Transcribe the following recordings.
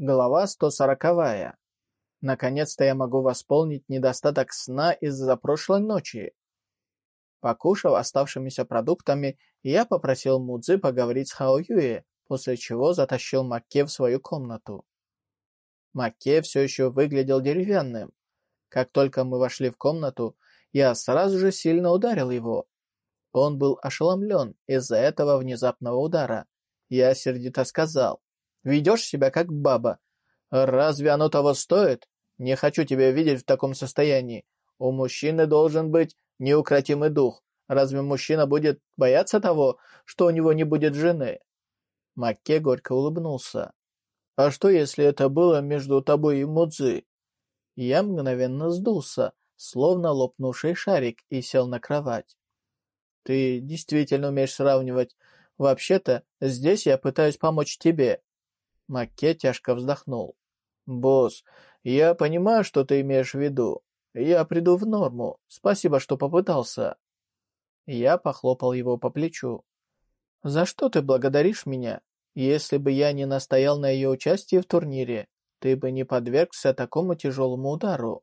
Глава 140. Наконец-то я могу восполнить недостаток сна из-за прошлой ночи. Покушав оставшимися продуктами, я попросил Мудзи поговорить с Хао Юэ, после чего затащил Макке в свою комнату. Макке все еще выглядел деревянным. Как только мы вошли в комнату, я сразу же сильно ударил его. Он был ошеломлен из-за этого внезапного удара. Я сердито сказал, Ведешь себя как баба. Разве оно того стоит? Не хочу тебя видеть в таком состоянии. У мужчины должен быть неукротимый дух. Разве мужчина будет бояться того, что у него не будет жены?» Макке горько улыбнулся. «А что, если это было между тобой и Мудзи?» Я мгновенно сдулся, словно лопнувший шарик, и сел на кровать. «Ты действительно умеешь сравнивать. Вообще-то, здесь я пытаюсь помочь тебе. Макке тяжко вздохнул. «Босс, я понимаю, что ты имеешь в виду. Я приду в норму. Спасибо, что попытался». Я похлопал его по плечу. «За что ты благодаришь меня? Если бы я не настоял на ее участии в турнире, ты бы не подвергся такому тяжелому удару.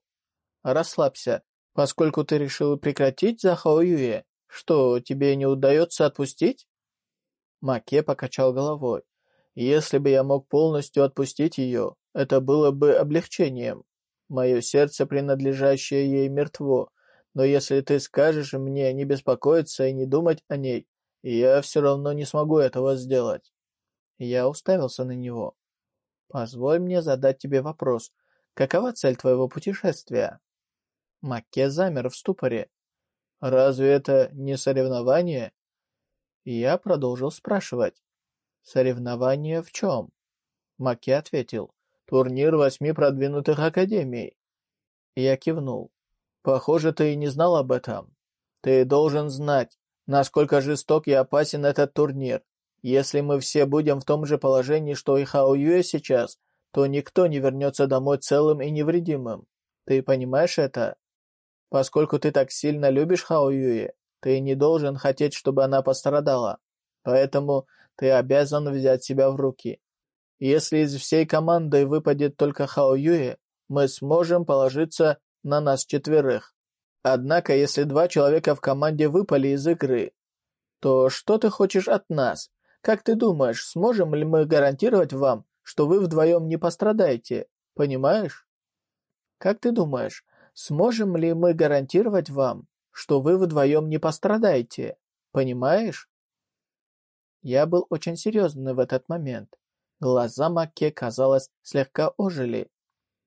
Расслабься, поскольку ты решил прекратить за Хаоюе. Что, тебе не удается отпустить?» Маке покачал головой. Если бы я мог полностью отпустить ее, это было бы облегчением. Мое сердце, принадлежащее ей, мертво, но если ты скажешь мне не беспокоиться и не думать о ней, я все равно не смогу этого сделать. Я уставился на него. Позволь мне задать тебе вопрос. Какова цель твоего путешествия? Макке замер в ступоре. Разве это не соревнование? Я продолжил спрашивать. Соревнование в чем? Маки ответил. Турнир восьми продвинутых академий. Я кивнул. Похоже, ты и не знал об этом. Ты должен знать, насколько жесток и опасен этот турнир. Если мы все будем в том же положении, что и Хао Юэ сейчас, то никто не вернется домой целым и невредимым. Ты понимаешь это? Поскольку ты так сильно любишь Хао Юэ, ты не должен хотеть, чтобы она пострадала. Поэтому ты обязан взять себя в руки. Если из всей команды выпадет только Хао Юэ, мы сможем положиться на нас четверых. Однако, если два человека в команде выпали из игры, то что ты хочешь от нас? Как ты думаешь, сможем ли мы гарантировать вам, что вы вдвоем не пострадаете? Понимаешь? Как ты думаешь, сможем ли мы гарантировать вам, что вы вдвоем не пострадаете? Понимаешь? Я был очень серьезный в этот момент. Глаза Макке, казалось, слегка ожили.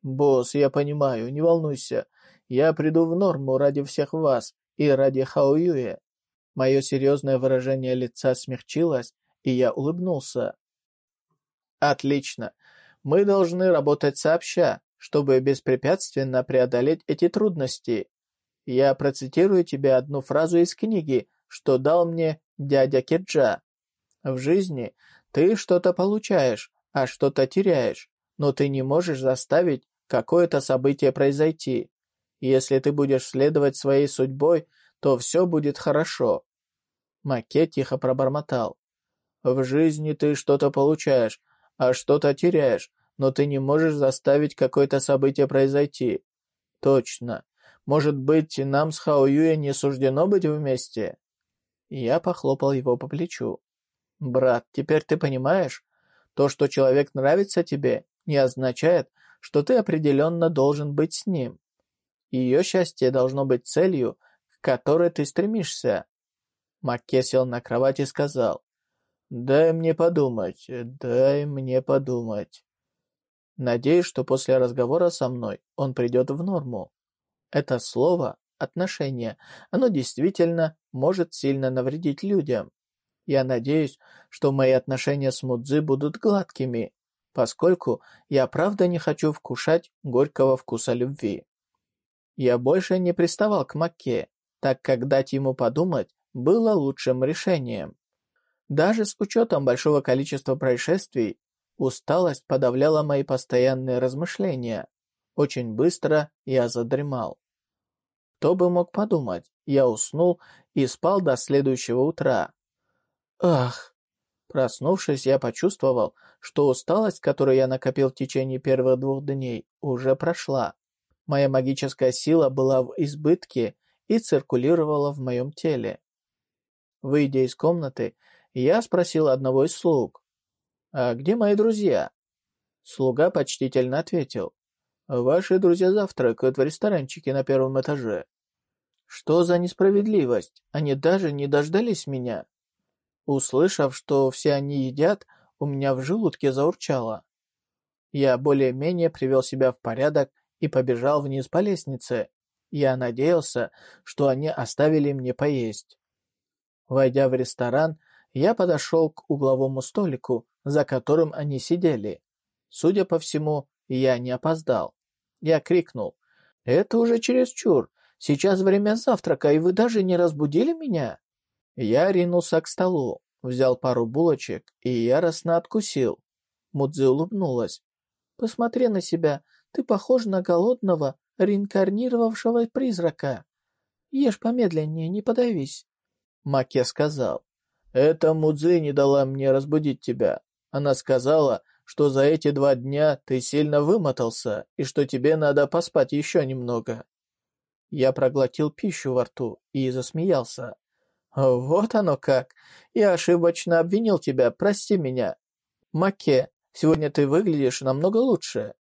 «Босс, я понимаю, не волнуйся. Я приду в норму ради всех вас и ради Хаоюэ». Мое серьезное выражение лица смягчилось, и я улыбнулся. «Отлично. Мы должны работать сообща, чтобы беспрепятственно преодолеть эти трудности. Я процитирую тебе одну фразу из книги, что дал мне дядя Кеджа. В жизни ты что-то получаешь, а что-то теряешь, но ты не можешь заставить какое-то событие произойти. Если ты будешь следовать своей судьбой, то все будет хорошо. Маке тихо пробормотал. В жизни ты что-то получаешь, а что-то теряешь, но ты не можешь заставить какое-то событие произойти. Точно. Может быть, нам с Хао Юэ не суждено быть вместе? Я похлопал его по плечу. «Брат, теперь ты понимаешь? То, что человек нравится тебе, не означает, что ты определенно должен быть с ним. Ее счастье должно быть целью, к которой ты стремишься». Макке сел на кровать и сказал, «Дай мне подумать, дай мне подумать». Надеюсь, что после разговора со мной он придет в норму. Это слово «отношение», оно действительно может сильно навредить людям. Я надеюсь, что мои отношения с Мудзи будут гладкими, поскольку я правда не хочу вкушать горького вкуса любви. Я больше не приставал к Макке, так как дать ему подумать было лучшим решением. Даже с учетом большого количества происшествий, усталость подавляла мои постоянные размышления. Очень быстро я задремал. Кто бы мог подумать, я уснул и спал до следующего утра. Ах! Проснувшись, я почувствовал, что усталость, которую я накопил в течение первых двух дней, уже прошла. Моя магическая сила была в избытке и циркулировала в моем теле. Выйдя из комнаты, я спросил одного из слуг, «А где мои друзья?» Слуга почтительно ответил, «Ваши друзья завтракают в ресторанчике на первом этаже». «Что за несправедливость? Они даже не дождались меня». Услышав, что все они едят, у меня в желудке заурчало. Я более-менее привел себя в порядок и побежал вниз по лестнице. Я надеялся, что они оставили мне поесть. Войдя в ресторан, я подошел к угловому столику, за которым они сидели. Судя по всему, я не опоздал. Я крикнул. «Это уже чересчур. Сейчас время завтрака, и вы даже не разбудили меня?» Я ринулся к столу, взял пару булочек и яростно откусил. Мудзи улыбнулась. «Посмотри на себя, ты похож на голодного, реинкарнировавшего призрака. Ешь помедленнее, не подавись». Маке сказал. «Это Мудзи не дала мне разбудить тебя. Она сказала, что за эти два дня ты сильно вымотался и что тебе надо поспать еще немного». Я проглотил пищу во рту и засмеялся. «Вот оно как! Я ошибочно обвинил тебя, прости меня. Маке, сегодня ты выглядишь намного лучше».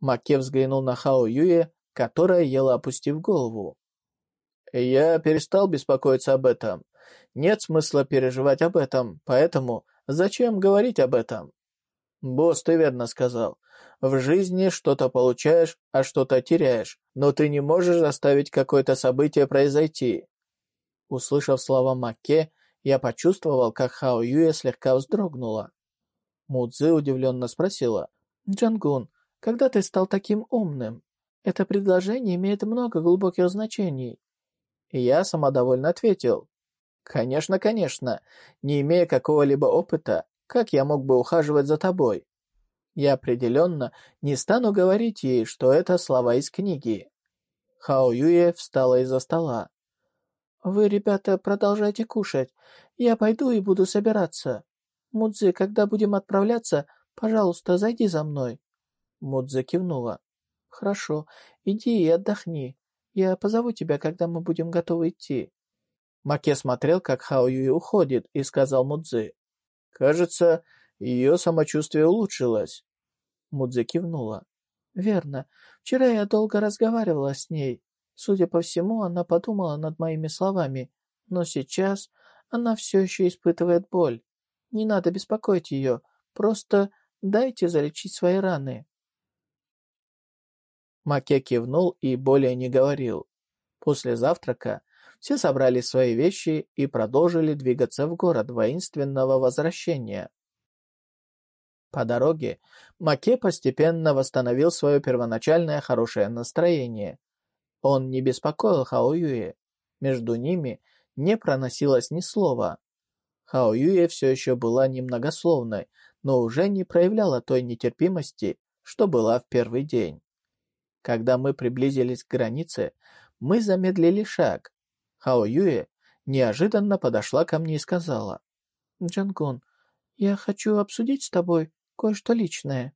Маке взглянул на Хао Юе, которая ела, опустив голову. «Я перестал беспокоиться об этом. Нет смысла переживать об этом, поэтому зачем говорить об этом?» «Босс, ты верно сказал. В жизни что-то получаешь, а что-то теряешь, но ты не можешь заставить какое-то событие произойти. Услышав слова Маке, я почувствовал, как Хао Юэ слегка вздрогнула. Мудзи удивленно спросила. «Джангун, когда ты стал таким умным? Это предложение имеет много глубоких значений». И я самодовольно ответил. «Конечно, конечно. Не имея какого-либо опыта, как я мог бы ухаживать за тобой?» Я определенно не стану говорить ей, что это слова из книги. Хао Юе встала из-за стола. «Вы, ребята, продолжайте кушать. Я пойду и буду собираться. Мудзи, когда будем отправляться, пожалуйста, зайди за мной». Мудзи кивнула. «Хорошо, иди и отдохни. Я позову тебя, когда мы будем готовы идти». Маке смотрел, как Хао Юй уходит, и сказал Мудзи. «Кажется, ее самочувствие улучшилось». Мудзи кивнула. «Верно. Вчера я долго разговаривала с ней. Судя по всему, она подумала над моими словами, но сейчас она все еще испытывает боль. Не надо беспокоить ее, просто дайте залечить свои раны. Маке кивнул и более не говорил. После завтрака все собрали свои вещи и продолжили двигаться в город воинственного возвращения. По дороге Маке постепенно восстановил свое первоначальное хорошее настроение. Он не беспокоил Хао Юе. Между ними не проносилось ни слова. Хао Юе все еще была немногословной, но уже не проявляла той нетерпимости, что была в первый день. Когда мы приблизились к границе, мы замедлили шаг. Хао Юе неожиданно подошла ко мне и сказала, «Джангун, я хочу обсудить с тобой кое-что личное».